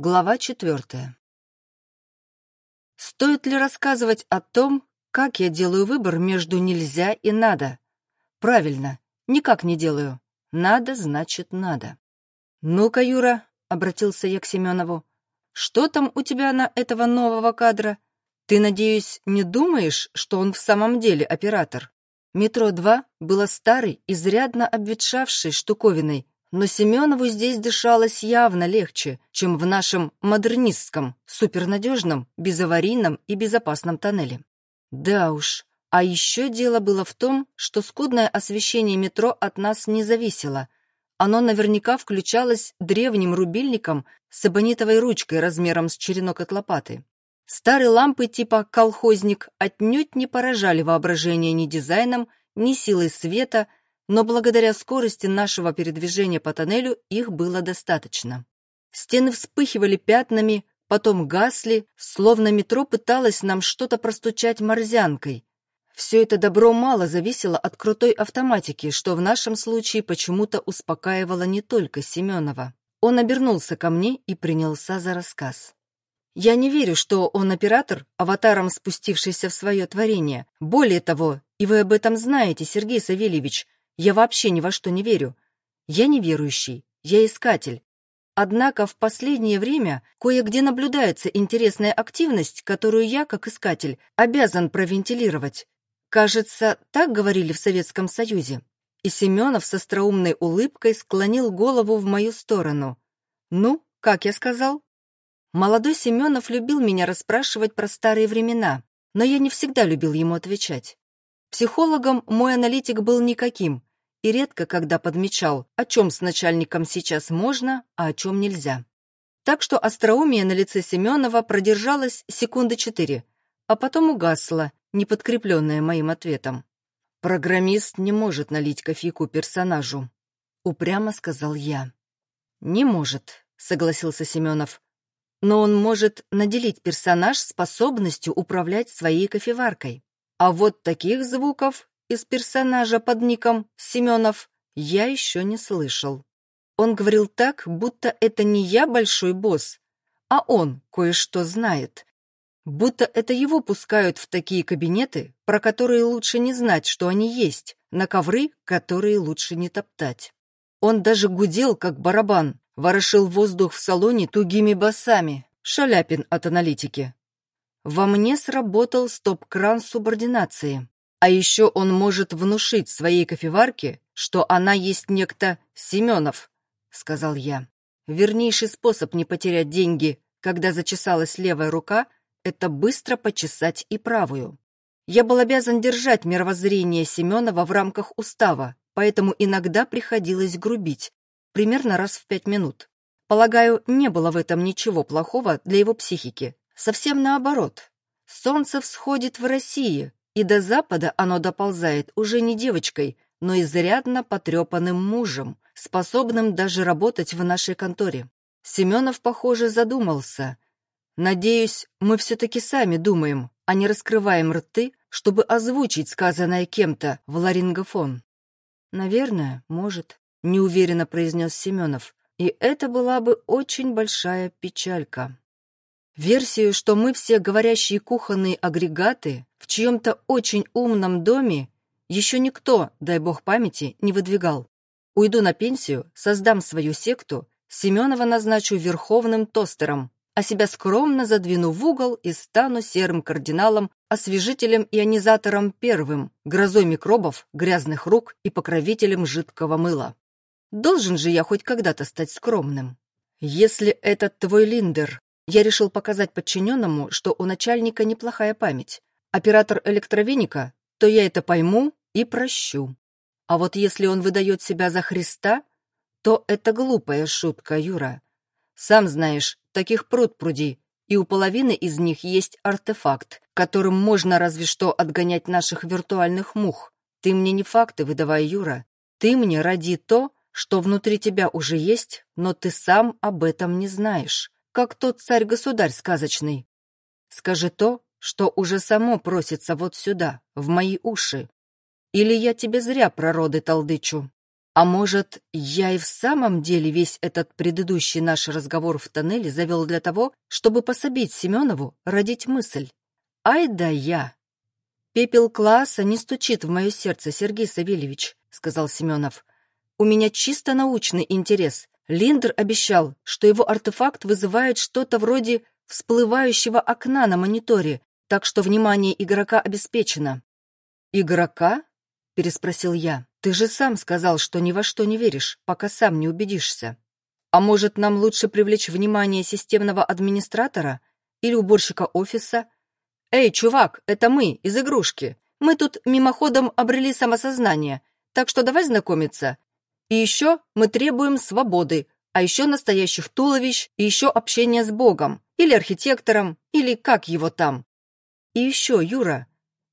Глава четвертая. Стоит ли рассказывать о том, как я делаю выбор между нельзя и надо? Правильно, никак не делаю. Надо, значит, надо. «Ну-ка, Юра», — обратился я к Семенову, — «что там у тебя на этого нового кадра? Ты, надеюсь, не думаешь, что он в самом деле оператор?» Метро-2 было старой, изрядно обветшавшей штуковиной, но Семенову здесь дышалось явно легче, чем в нашем модернистском, супернадежном, безаварийном и безопасном тоннеле. Да уж, а еще дело было в том, что скудное освещение метро от нас не зависело. Оно наверняка включалось древним рубильником с эбонитовой ручкой размером с черенок от лопаты. Старые лампы типа «колхозник» отнюдь не поражали воображение ни дизайном, ни силой света, но благодаря скорости нашего передвижения по тоннелю их было достаточно. Стены вспыхивали пятнами, потом гасли, словно метро пыталось нам что-то простучать морзянкой. Все это добро мало зависело от крутой автоматики, что в нашем случае почему-то успокаивало не только Семенова. Он обернулся ко мне и принялся за рассказ. Я не верю, что он оператор, аватаром спустившийся в свое творение. Более того, и вы об этом знаете, Сергей Савельевич, я вообще ни во что не верю. Я неверующий, я искатель. Однако в последнее время кое-где наблюдается интересная активность, которую я, как искатель, обязан провентилировать. Кажется, так говорили в Советском Союзе. И Семенов с остроумной улыбкой склонил голову в мою сторону. «Ну, как я сказал?» Молодой Семенов любил меня расспрашивать про старые времена, но я не всегда любил ему отвечать. Психологом мой аналитик был никаким, и редко когда подмечал, о чем с начальником сейчас можно, а о чем нельзя. Так что остроумие на лице Семенова продержалось секунды четыре, а потом угасло, не подкрепленное моим ответом. «Программист не может налить кофейку персонажу», — упрямо сказал я. «Не может», — согласился Семенов. «Но он может наделить персонаж способностью управлять своей кофеваркой. А вот таких звуков из персонажа под ником Семенов я еще не слышал. Он говорил так, будто это не я большой босс, а он кое-что знает. Будто это его пускают в такие кабинеты, про которые лучше не знать, что они есть, на ковры, которые лучше не топтать. Он даже гудел, как барабан, ворошил воздух в салоне тугими басами, шаляпин от аналитики. Во мне сработал стоп-кран субординации. А еще он может внушить своей кофеварке, что она есть некто Семенов, — сказал я. Вернейший способ не потерять деньги, когда зачесалась левая рука, это быстро почесать и правую. Я был обязан держать мировоззрение Семенова в рамках устава, поэтому иногда приходилось грубить, примерно раз в пять минут. Полагаю, не было в этом ничего плохого для его психики. Совсем наоборот. Солнце всходит в России, и до запада оно доползает уже не девочкой, но изрядно потрепанным мужем, способным даже работать в нашей конторе. Семенов, похоже, задумался. Надеюсь, мы все-таки сами думаем, а не раскрываем рты, чтобы озвучить сказанное кем-то в ларингофон. «Наверное, может», — неуверенно произнес Семенов. «И это была бы очень большая печалька». Версию, что мы все говорящие кухонные агрегаты в чьем-то очень умном доме, еще никто, дай бог памяти, не выдвигал. Уйду на пенсию, создам свою секту, Семенова назначу верховным тостером, а себя скромно задвину в угол и стану серым кардиналом, освежителем ионизатором первым, грозой микробов, грязных рук и покровителем жидкого мыла. Должен же я хоть когда-то стать скромным. Если этот твой Линдер я решил показать подчиненному, что у начальника неплохая память. Оператор электровеника, то я это пойму и прощу. А вот если он выдает себя за Христа, то это глупая шутка, Юра. Сам знаешь, таких пруд пруди, и у половины из них есть артефакт, которым можно разве что отгонять наших виртуальных мух. Ты мне не факты выдавай, Юра. Ты мне ради то, что внутри тебя уже есть, но ты сам об этом не знаешь как тот царь-государь сказочный. Скажи то, что уже само просится вот сюда, в мои уши. Или я тебе зря про роды толдычу. А может, я и в самом деле весь этот предыдущий наш разговор в тоннеле завел для того, чтобы пособить Семенову родить мысль? Ай да я! Пепел класса не стучит в мое сердце, Сергей Савельевич, сказал Семенов. У меня чисто научный интерес. Линдер обещал, что его артефакт вызывает что-то вроде всплывающего окна на мониторе, так что внимание игрока обеспечено. «Игрока?» — переспросил я. «Ты же сам сказал, что ни во что не веришь, пока сам не убедишься. А может, нам лучше привлечь внимание системного администратора или уборщика офиса? Эй, чувак, это мы, из игрушки. Мы тут мимоходом обрели самосознание, так что давай знакомиться. И еще мы требуем свободы, а еще настоящих туловищ и еще общения с Богом, или архитектором, или как его там. И еще, Юра,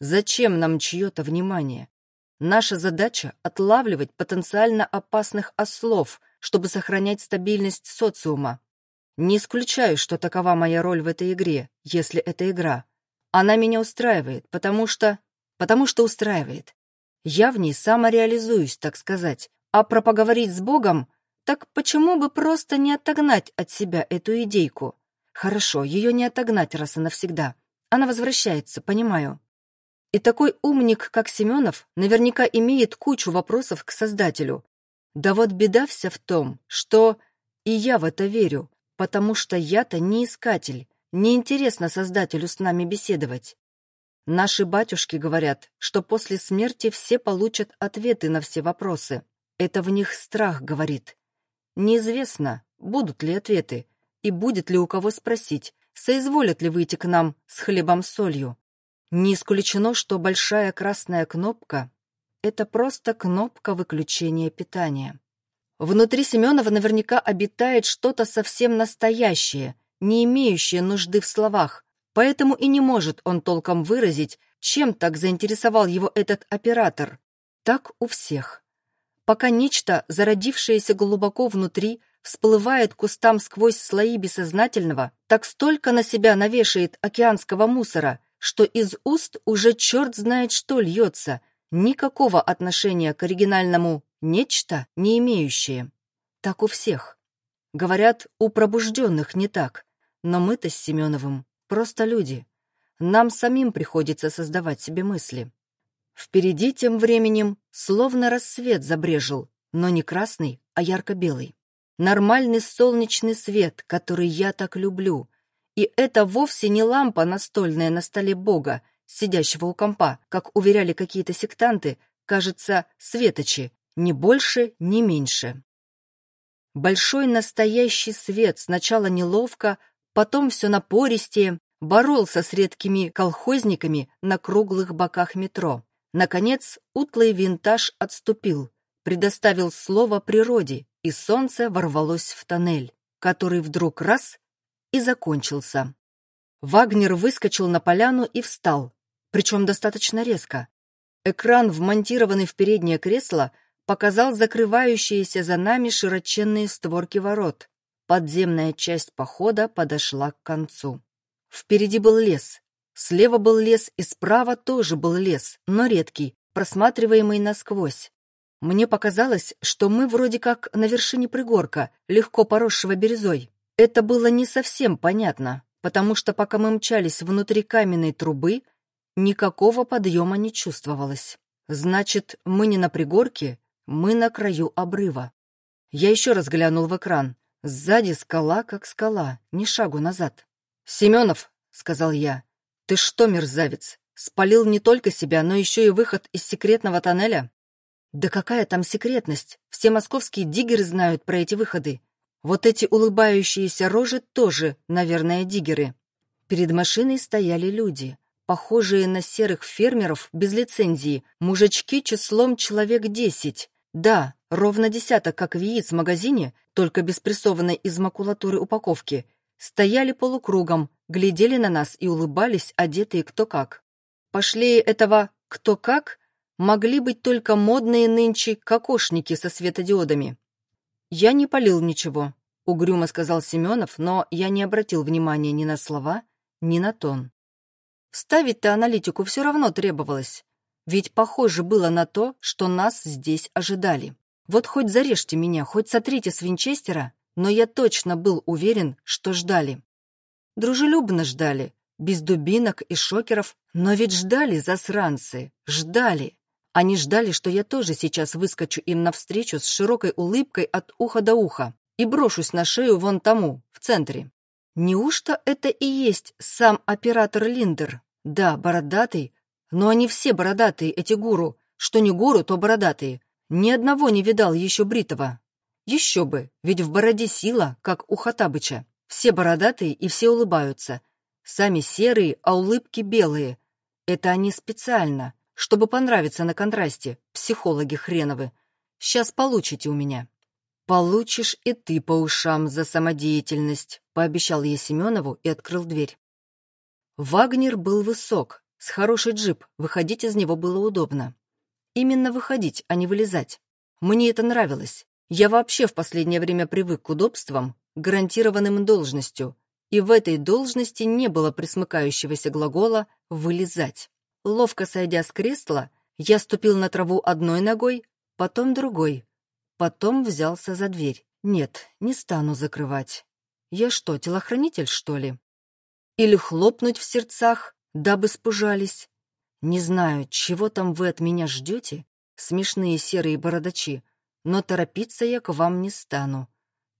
зачем нам чье-то внимание? Наша задача — отлавливать потенциально опасных ослов, чтобы сохранять стабильность социума. Не исключаю, что такова моя роль в этой игре, если это игра. Она меня устраивает, потому что... потому что устраивает. Я в ней самореализуюсь, так сказать. А про поговорить с Богом, так почему бы просто не отогнать от себя эту идейку? Хорошо, ее не отогнать раз и навсегда. Она возвращается, понимаю. И такой умник, как Семенов, наверняка имеет кучу вопросов к Создателю. Да вот беда вся в том, что и я в это верю, потому что я-то не искатель, не интересно Создателю с нами беседовать. Наши батюшки говорят, что после смерти все получат ответы на все вопросы. Это в них страх говорит. Неизвестно, будут ли ответы, и будет ли у кого спросить, соизволят ли выйти к нам с хлебом-солью. Не исключено, что большая красная кнопка — это просто кнопка выключения питания. Внутри Семенова наверняка обитает что-то совсем настоящее, не имеющее нужды в словах, поэтому и не может он толком выразить, чем так заинтересовал его этот оператор. Так у всех. Пока нечто, зародившееся глубоко внутри, всплывает кустам сквозь слои бессознательного, так столько на себя навешает океанского мусора — что из уст уже черт знает что льется, никакого отношения к оригинальному «нечто» не имеющее. Так у всех. Говорят, у пробужденных не так, но мы-то с Семеновым просто люди. Нам самим приходится создавать себе мысли. Впереди тем временем словно рассвет забрежил, но не красный, а ярко-белый. Нормальный солнечный свет, который я так люблю, и это вовсе не лампа настольная на столе Бога, сидящего у компа, как уверяли какие-то сектанты, кажется, светочи, ни больше, ни меньше. Большой настоящий свет сначала неловко, потом все напористее, боролся с редкими колхозниками на круглых боках метро. Наконец, утлый винтаж отступил, предоставил слово природе, и солнце ворвалось в тоннель, который вдруг раз и закончился. Вагнер выскочил на поляну и встал, причем достаточно резко. Экран, вмонтированный в переднее кресло, показал закрывающиеся за нами широченные створки ворот. Подземная часть похода подошла к концу. Впереди был лес. Слева был лес и справа тоже был лес, но редкий, просматриваемый насквозь. Мне показалось, что мы вроде как на вершине пригорка, легко поросшего бирюзой. Это было не совсем понятно, потому что пока мы мчались внутри каменной трубы, никакого подъема не чувствовалось. Значит, мы не на пригорке, мы на краю обрыва. Я еще раз глянул в экран. Сзади скала, как скала, ни шагу назад. «Семенов», — сказал я, — «ты что, мерзавец, спалил не только себя, но еще и выход из секретного тоннеля?» «Да какая там секретность? Все московские диггеры знают про эти выходы. Вот эти улыбающиеся рожи тоже, наверное, диггеры. Перед машиной стояли люди, похожие на серых фермеров без лицензии, мужички числом человек десять. Да, ровно десяток, как в яиц в магазине, только без прессованной из макулатуры упаковки, стояли полукругом, глядели на нас и улыбались, одетые кто как. Пошли этого «кто как» могли быть только модные нынче кокошники со светодиодами. «Я не полил ничего», — угрюмо сказал Семенов, но я не обратил внимания ни на слова, ни на тон. Ставить-то аналитику все равно требовалось, ведь похоже было на то, что нас здесь ожидали. Вот хоть зарежьте меня, хоть сотрите с винчестера, но я точно был уверен, что ждали. Дружелюбно ждали, без дубинок и шокеров, но ведь ждали засранцы, ждали. Они ждали, что я тоже сейчас выскочу им навстречу с широкой улыбкой от уха до уха и брошусь на шею вон тому, в центре. Неужто это и есть сам оператор Линдер? Да, бородатый, но они все бородатые, эти гуру. Что не гуру, то бородатые. Ни одного не видал еще бритого. Еще бы, ведь в бороде сила, как у Хатабыча. Все бородатые и все улыбаются. Сами серые, а улыбки белые. Это они специально, чтобы понравиться на контрасте, психологи хреновы. Сейчас получите у меня. «Получишь и ты по ушам за самодеятельность», — пообещал я Семенову и открыл дверь. Вагнер был высок, с хороший джип, выходить из него было удобно. Именно выходить, а не вылезать. Мне это нравилось. Я вообще в последнее время привык к удобствам, гарантированным должностью, и в этой должности не было присмыкающегося глагола «вылезать». Ловко сойдя с кресла, я ступил на траву одной ногой, потом другой, Потом взялся за дверь. Нет, не стану закрывать. Я что, телохранитель, что ли? Или хлопнуть в сердцах, дабы спужались? Не знаю, чего там вы от меня ждете, смешные серые бородачи, но торопиться я к вам не стану.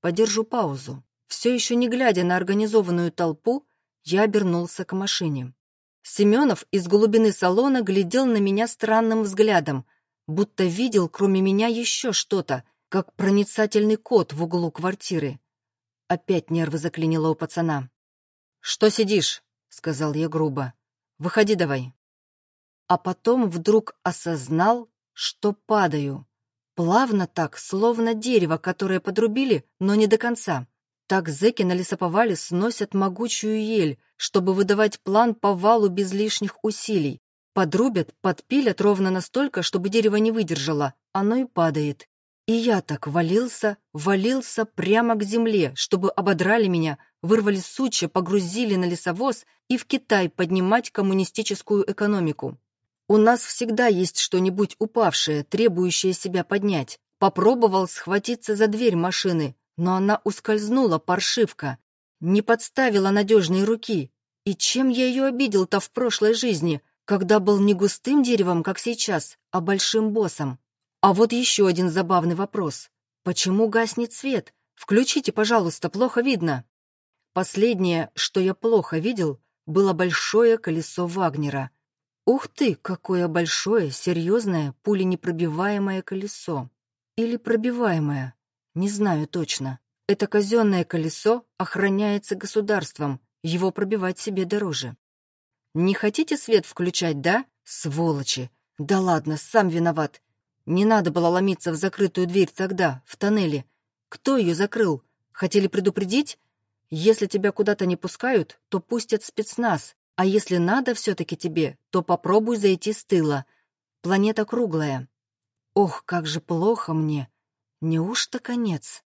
Подержу паузу. Все еще не глядя на организованную толпу, я обернулся к машине. Семенов из глубины салона глядел на меня странным взглядом, будто видел, кроме меня, еще что-то, как проницательный кот в углу квартиры. Опять нервы заклинило у пацана. «Что сидишь?» — сказал я грубо. «Выходи давай». А потом вдруг осознал, что падаю. Плавно так, словно дерево, которое подрубили, но не до конца. Так зэки на лесоповале сносят могучую ель, чтобы выдавать план по валу без лишних усилий. Подрубят, подпилят ровно настолько, чтобы дерево не выдержало, оно и падает. И я так валился, валился прямо к земле, чтобы ободрали меня, вырвали сучья, погрузили на лесовоз и в Китай поднимать коммунистическую экономику. У нас всегда есть что-нибудь упавшее, требующее себя поднять. Попробовал схватиться за дверь машины, но она ускользнула, паршивка. Не подставила надежные руки. И чем я ее обидел-то в прошлой жизни, когда был не густым деревом, как сейчас, а большим боссом? А вот еще один забавный вопрос. Почему гаснет свет? Включите, пожалуйста, плохо видно. Последнее, что я плохо видел, было большое колесо Вагнера. Ух ты, какое большое, серьезное, пуленепробиваемое колесо. Или пробиваемое. Не знаю точно. Это казенное колесо охраняется государством, его пробивать себе дороже. Не хотите свет включать, да? Сволочи! Да ладно, сам виноват. Не надо было ломиться в закрытую дверь тогда, в тоннеле. Кто ее закрыл? Хотели предупредить? Если тебя куда-то не пускают, то пустят спецназ, а если надо все-таки тебе, то попробуй зайти с тыла. Планета круглая. Ох, как же плохо мне. Неужто конец?